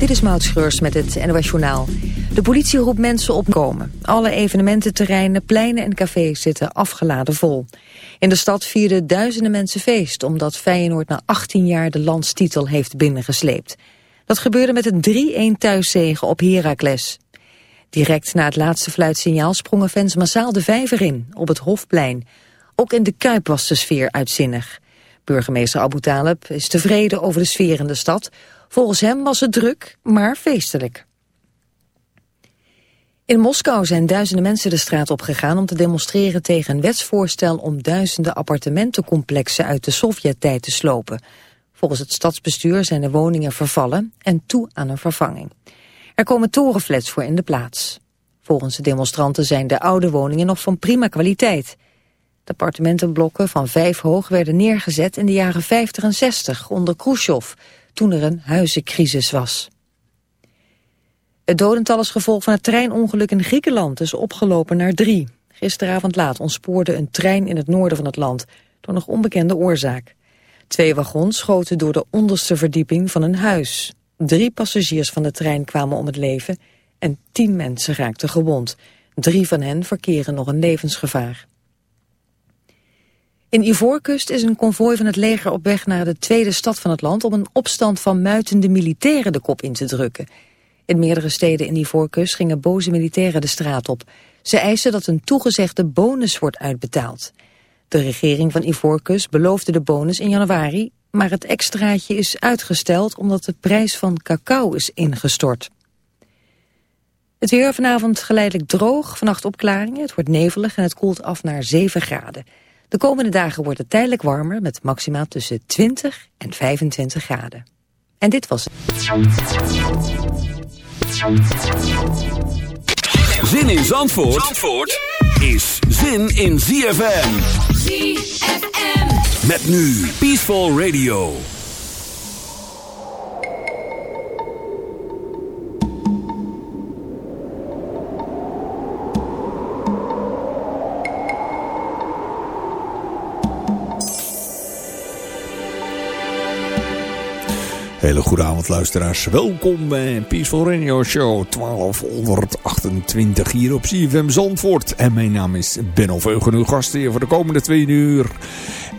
Dit is Maud met het NOS Journaal. De politie roept mensen op komen. Alle evenemententerreinen, pleinen en cafés zitten afgeladen vol. In de stad vierden duizenden mensen feest... omdat Feyenoord na 18 jaar de landstitel heeft binnengesleept. Dat gebeurde met een 3-1 thuiszegen op Heracles. Direct na het laatste fluitsignaal sprongen fans massaal de vijver in... op het Hofplein. Ook in de Kuip was de sfeer uitzinnig. Burgemeester Abu Talib is tevreden over de sfeer in de stad... Volgens hem was het druk, maar feestelijk. In Moskou zijn duizenden mensen de straat opgegaan om te demonstreren tegen een wetsvoorstel om duizenden appartementencomplexen uit de Sovjet-tijd te slopen. Volgens het stadsbestuur zijn de woningen vervallen en toe aan een vervanging. Er komen torenflats voor in de plaats. Volgens de demonstranten zijn de oude woningen nog van prima kwaliteit. De appartementenblokken van vijf hoog werden neergezet in de jaren 50 en 60 onder Khrushchev toen er een huizencrisis was. Het dodental als gevolg van het treinongeluk in Griekenland is opgelopen naar drie. Gisteravond laat ontspoorde een trein in het noorden van het land door nog onbekende oorzaak. Twee wagons schoten door de onderste verdieping van een huis. Drie passagiers van de trein kwamen om het leven en tien mensen raakten gewond. Drie van hen verkeren nog in levensgevaar. In Ivoorkust is een konvooi van het leger op weg naar de tweede stad van het land... om een opstand van muitende militairen de kop in te drukken. In meerdere steden in Ivoorkust gingen boze militairen de straat op. Ze eisen dat een toegezegde bonus wordt uitbetaald. De regering van Ivoorkust beloofde de bonus in januari... maar het extraatje is uitgesteld omdat de prijs van cacao is ingestort. Het weer vanavond geleidelijk droog, vannacht opklaringen. Het wordt nevelig en het koelt af naar 7 graden. De komende dagen wordt het tijdelijk warmer met maximaal tussen 20 en 25 graden. En dit was het. Zin in Zandvoort, Zandvoort is zin in ZFM. ZFM. Met nu Peaceful Radio. Hele goede avond luisteraars. Welkom bij Peaceful Radio Show 1228 hier op CFM Zandvoort. En mijn naam is Ben Oveugen, uw gast hier voor de komende twee uur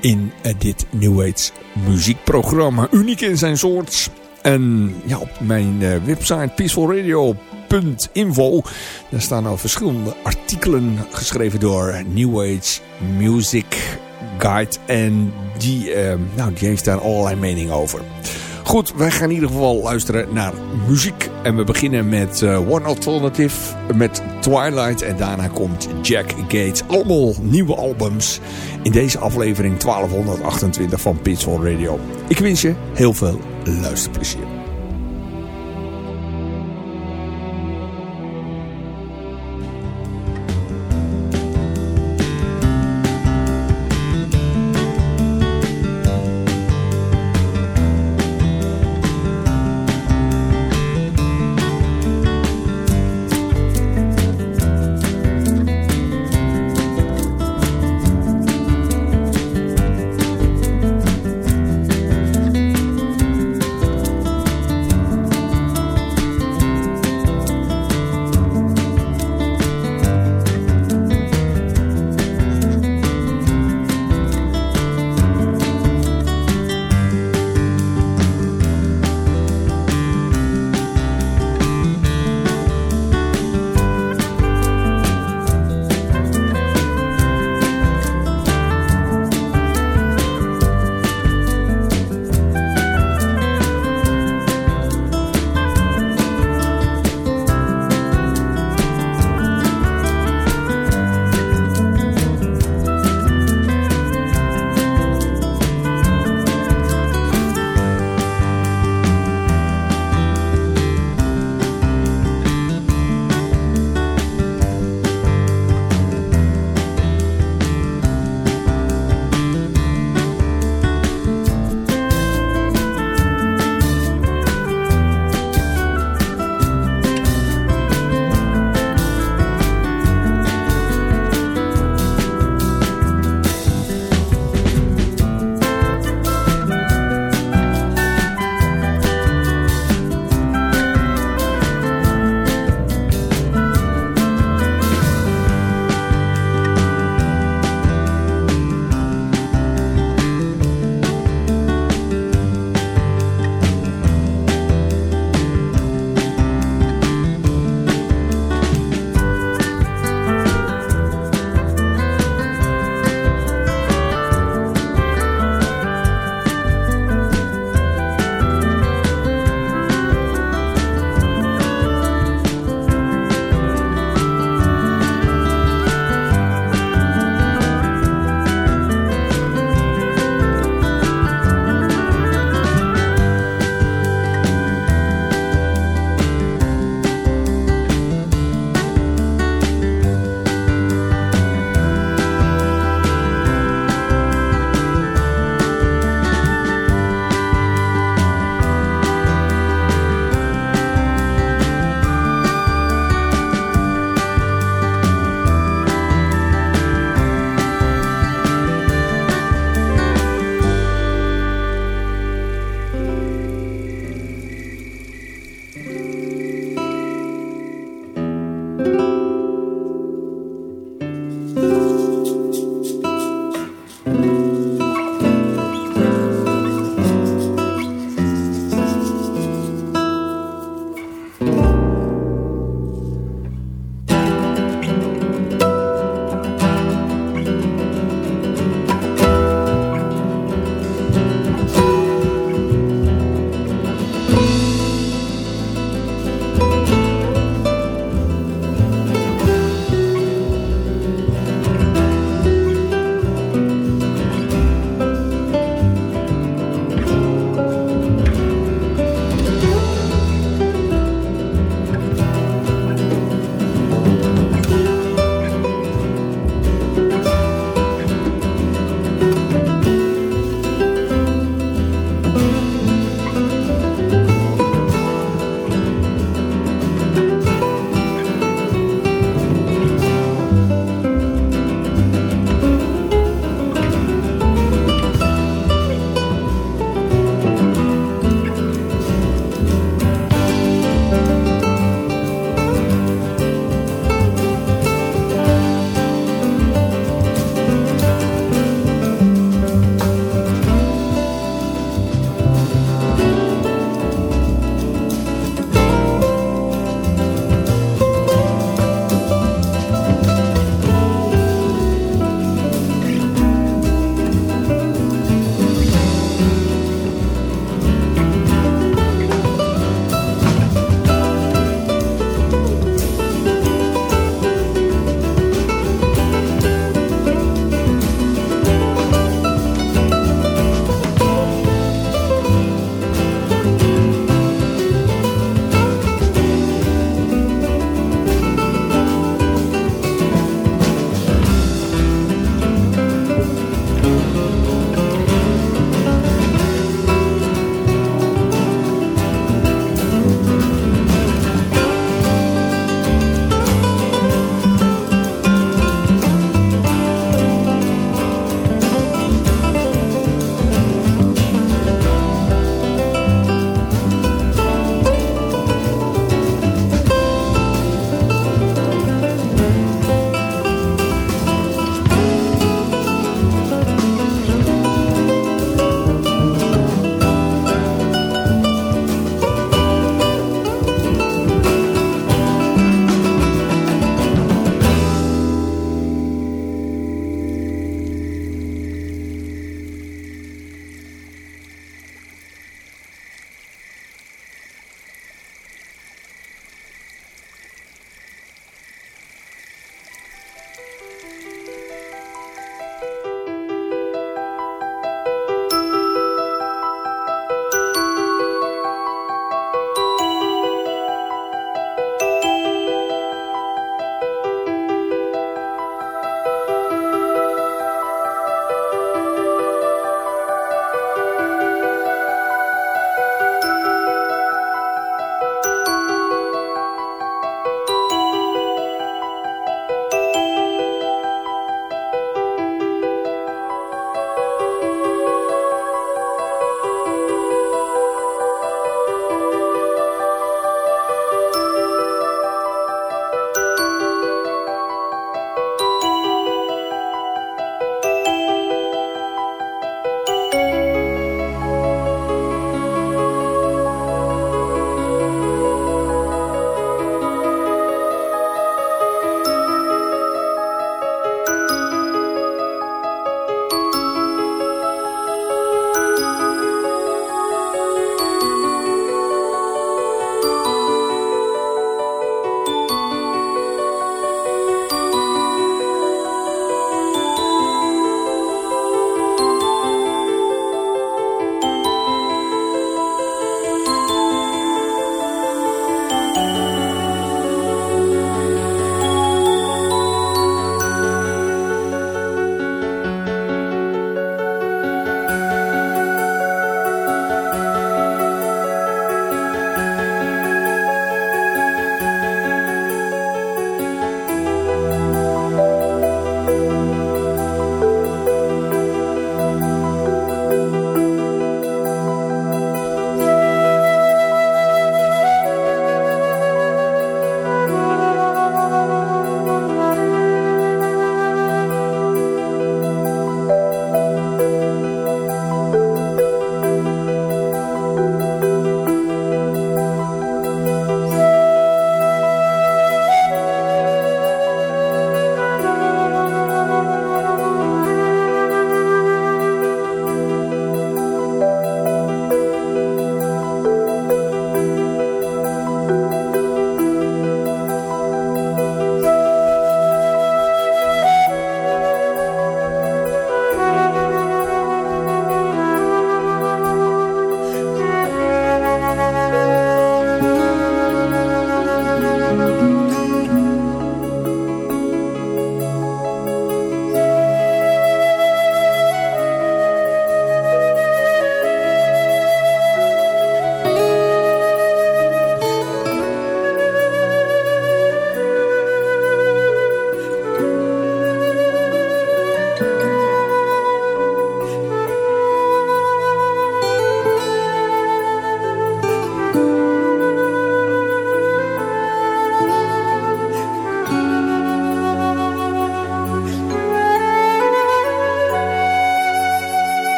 in eh, dit New Age muziekprogramma. Uniek in zijn soort. En ja, op mijn eh, website peacefulradio.info daar staan al verschillende artikelen geschreven door New Age Music Guide. En die, uh, nou, die heeft daar allerlei meningen over. Goed, wij gaan in ieder geval luisteren naar muziek. En we beginnen met uh, One Alternative, met Twilight. En daarna komt Jack Gates. Allemaal nieuwe albums in deze aflevering 1228 van Pitchfork Radio. Ik wens je heel veel luisterplezier.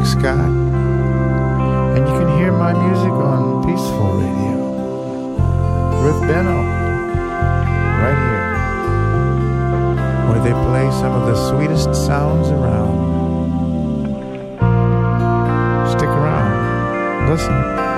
Eric Scott, and you can hear my music on Peaceful Radio. Ruth Beno, right here, where they play some of the sweetest sounds around. Stick around, listen.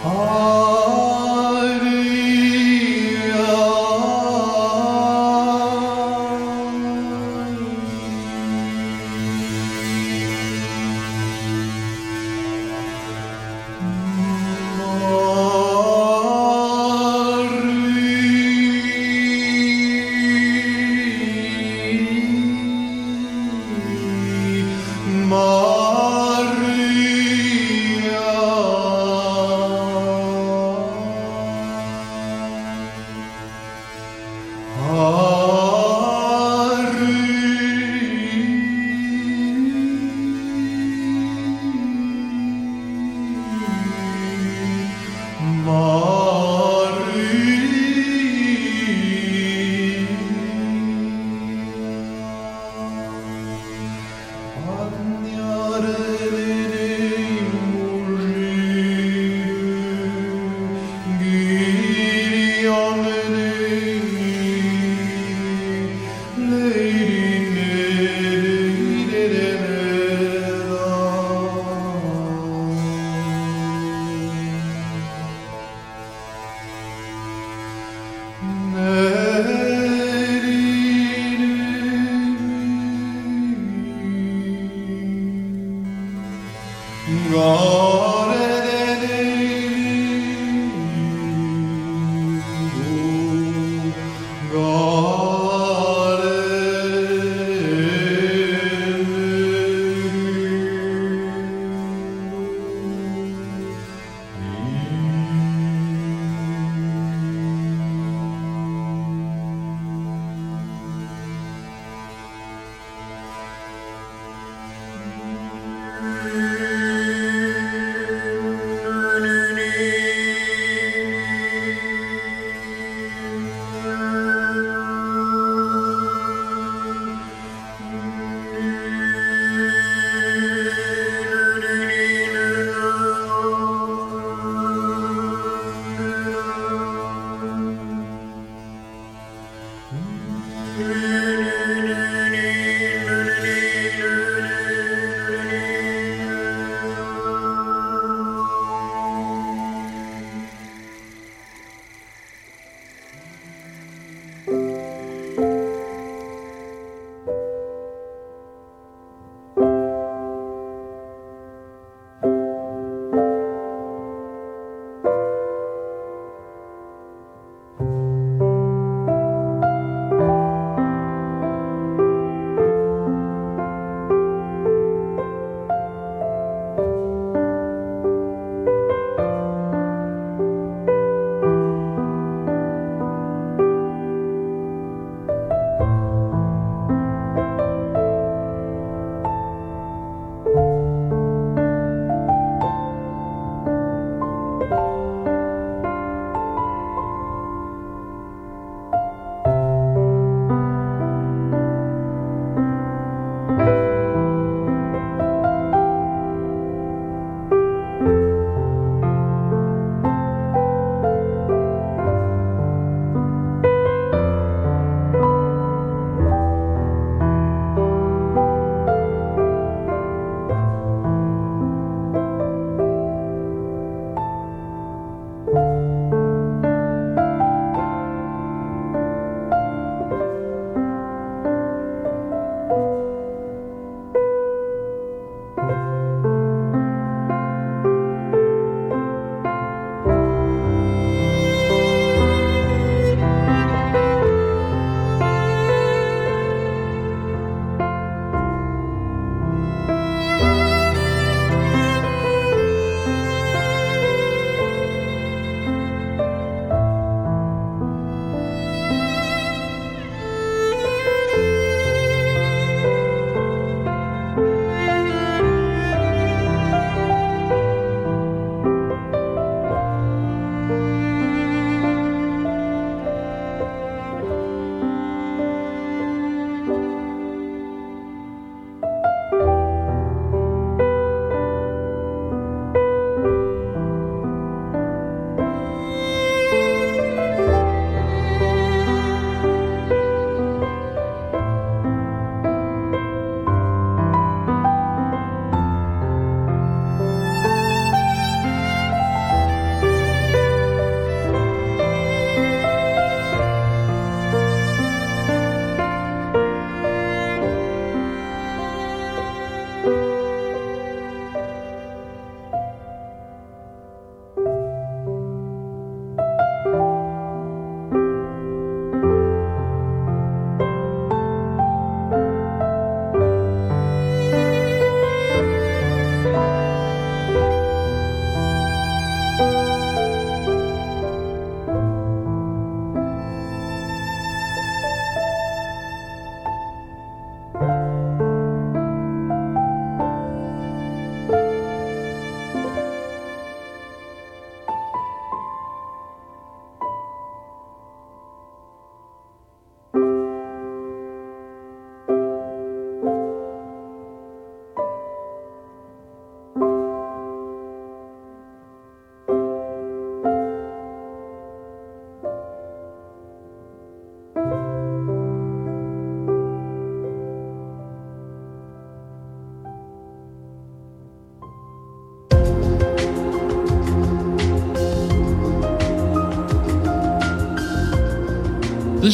Oh.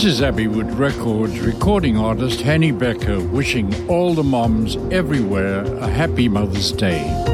This is Abbeywood Records recording artist Hanny Becker wishing all the moms everywhere a happy Mother's Day.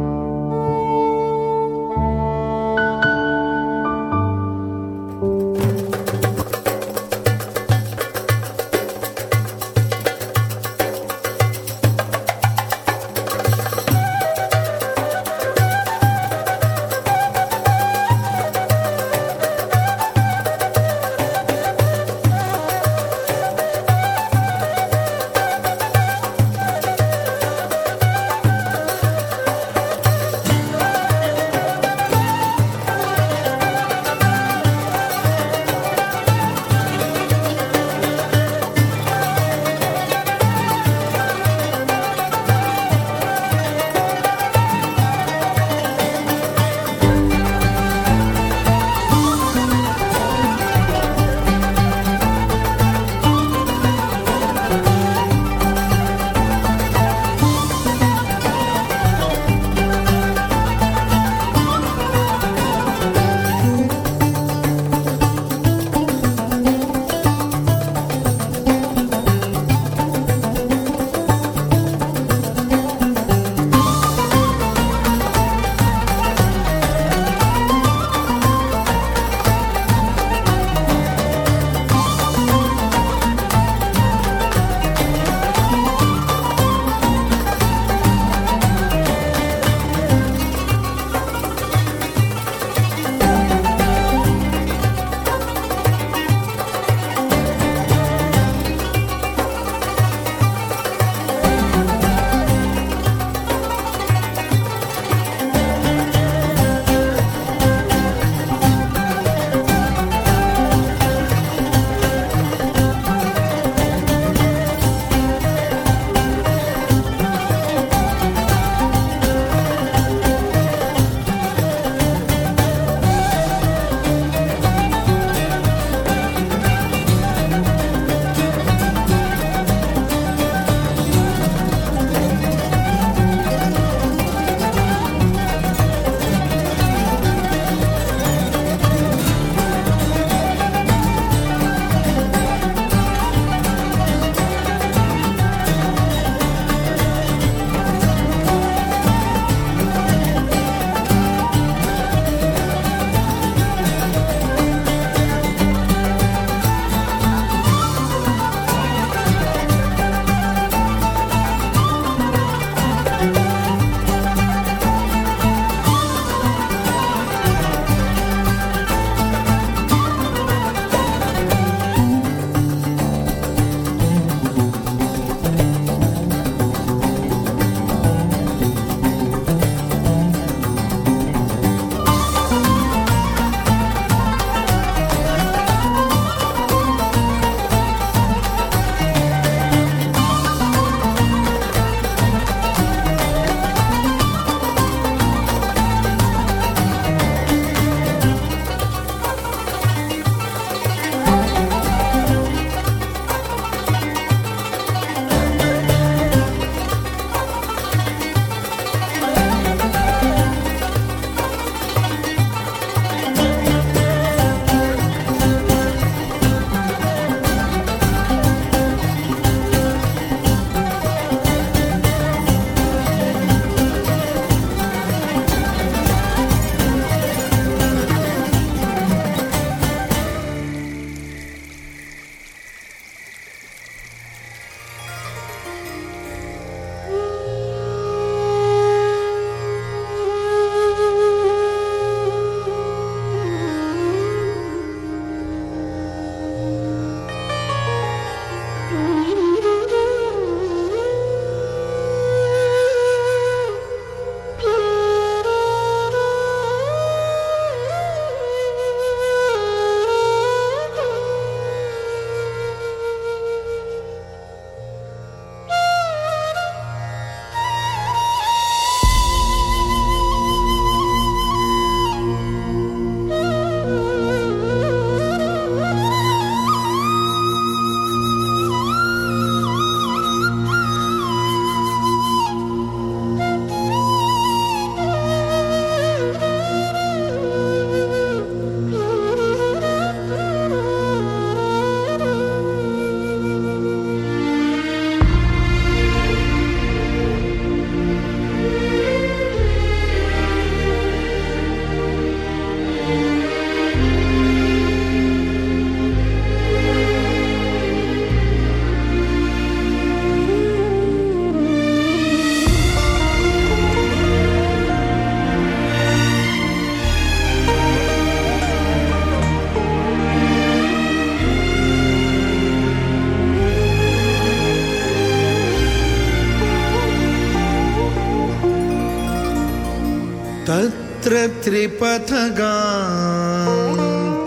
Tripathaga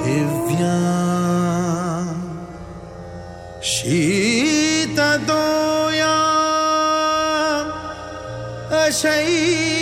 दिव्या शीतदोया अशैवला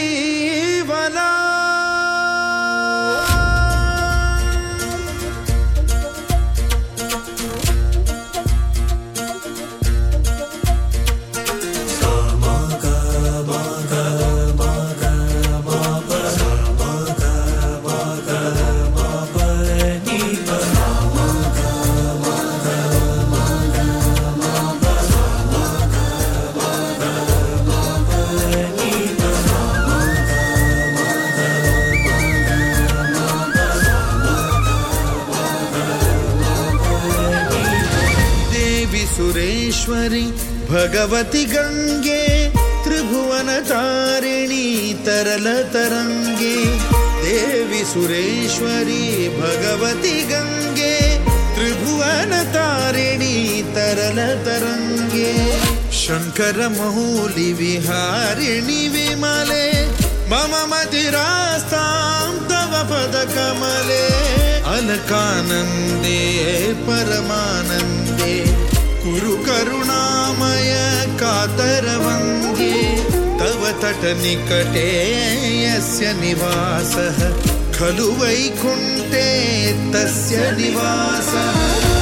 भगवति गङ्गे त्रिभुवनतारिणी तरलतरङ्गे देवि सुरेश्वरि भगवति गङ्गे त्रिभुवनतारिणी तरलतरङ्गे शङ्करमौलिविहारिणि विमले मम मदिरास्तां तव पदकमले अलकानन्दे परमानन्दे कुरु करुणामय कातरवङ्गे तव तटनिकटे यस्य निवासः खलु वैकुण्ठे तस्य निवासः